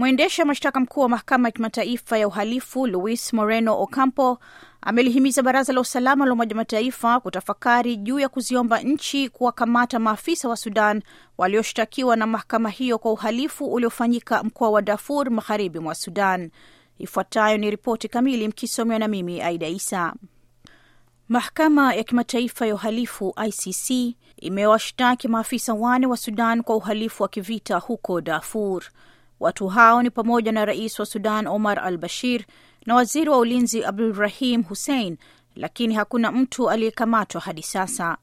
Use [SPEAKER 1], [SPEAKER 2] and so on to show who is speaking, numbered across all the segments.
[SPEAKER 1] Mwendesha mashtaka mkuu wa mahakama ya kimataifa ya uhalifu Luis Moreno Ocampo amelihimiza baraza la usalama la Umoja Mataifa kutafakari juu ya kuziomba nchi kuwakamata maafisa wa Sudan walioshtakiwa na mahakama hiyo kwa uhalifu uliofanyika mkoa wa Darfur magharibi mwa Sudan. Ifuatayo ni ripoti kamili mkisomewa na mimi Aida Isa. Mahakama ya kimataifa ya uhalifu ICC imewashtaki maafisa wane wa Sudan kwa uhalifu wa kivita huko Darfur. Watu hao ni pamoja na rais wa Sudan Omar al Bashir na waziri wa ulinzi Abdulrahim Hussein, lakini hakuna mtu aliyekamatwa hadi sasa.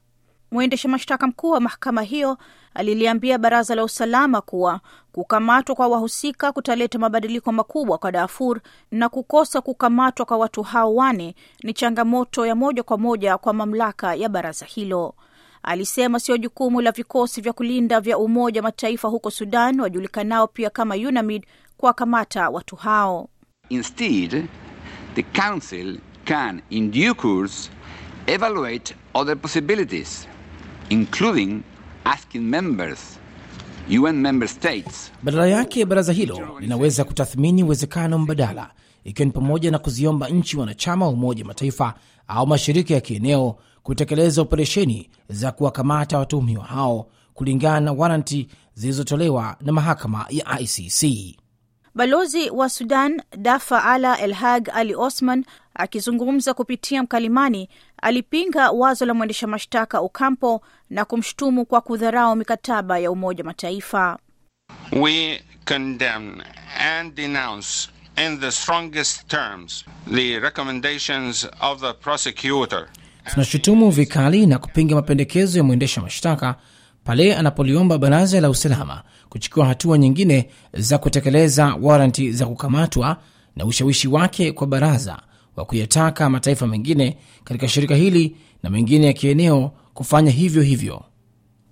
[SPEAKER 1] Mwendesha mashtaka mkuu wa mahakama hiyo aliliambia baraza la usalama kuwa kukamatwa kwa wahusika kutaleta mabadiliko makubwa kwa Darfur na kukosa kukamatwa kwa watu hao wane ni changamoto ya moja kwa moja kwa mamlaka ya baraza hilo. Alisema sio jukumu la vikosi vya kulinda vya Umoja Mataifa huko Sudan wajulikanao pia kama UNAMID kuwakamata watu hao.
[SPEAKER 2] Instead, the Council can in due course evaluate other possibilities, including asking members, UN member states.
[SPEAKER 3] Badala yake baraza hilo linaweza kutathmini uwezekano mbadala, ikiwa ni pamoja na kuziomba nchi wanachama wa Umoja Mataifa au mashirika ya kieneo kutekeleza operesheni za kuwakamata watuhumiwa hao kulingana na waranti zilizotolewa na mahakama ya ICC.
[SPEAKER 1] Balozi wa Sudan Dafa Ala El Hag Ali Osman akizungumza kupitia mkalimani alipinga wazo la mwendesha mashtaka ukampo na kumshutumu kwa kudharau mikataba ya Umoja Mataifa.
[SPEAKER 4] We condemn and denounce in the strongest terms the recommendations of the prosecutor.
[SPEAKER 3] Tunashutumu vikali na kupinga mapendekezo ya mwendesha mashtaka pale anapoliomba baraza la usalama kuchukua hatua nyingine za kutekeleza waranti za kukamatwa na ushawishi wake kwa baraza wa kuyataka mataifa mengine katika shirika hili na mengine ya kieneo kufanya hivyo hivyo.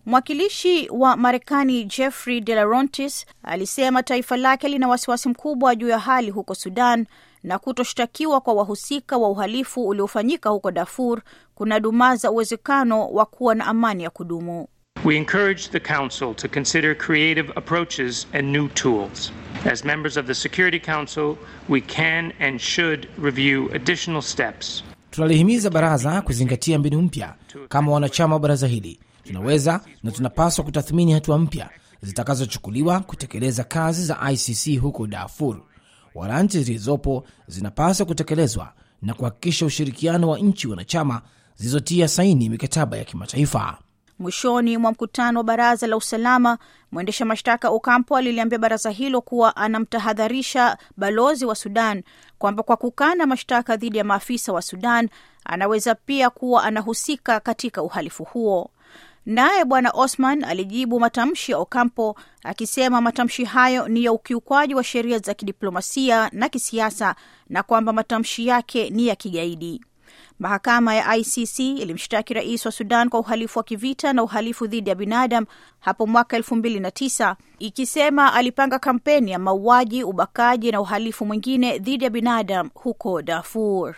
[SPEAKER 1] Mwakilishi wa Marekani Jeffrey De La Rontis alisema taifa lake lina wasiwasi mkubwa juu ya hali huko Sudan na kutoshtakiwa kwa wahusika wa uhalifu uliofanyika huko Darfur kuna dumaza uwezekano wa kuwa na amani ya kudumu.
[SPEAKER 5] We encourage the Council to consider creative approaches and new tools. As members of the Security Council, we can and should review additional steps.
[SPEAKER 3] Tunalihimiza baraza kuzingatia mbinu mpya. Kama wanachama wa baraza hili, tunaweza na tunapaswa kutathmini hatua mpya zitakazochukuliwa kutekeleza kazi za ICC huko Darfur. Waranti zilizopo zinapaswa kutekelezwa na kuhakikisha ushirikiano wa nchi wanachama zilizotia saini mikataba ya kimataifa.
[SPEAKER 1] Mwishoni mwa mkutano wa baraza la usalama, mwendesha mashtaka ukampo aliliambia baraza hilo kuwa anamtahadharisha balozi wa Sudan kwamba kwa kukana mashtaka dhidi ya maafisa wa Sudan anaweza pia kuwa anahusika katika uhalifu huo. Naye bwana Osman alijibu matamshi ya Ocampo akisema matamshi hayo ni ya ukiukwaji wa sheria za kidiplomasia na kisiasa na kwamba matamshi yake ni ya kigaidi. Mahakama ya ICC ilimshtaki rais wa Sudan kwa uhalifu wa kivita na uhalifu dhidi ya binadam hapo mwaka elfu mbili na tisa ikisema alipanga kampeni ya mauaji, ubakaji na uhalifu mwingine dhidi ya binadam huko Darfur.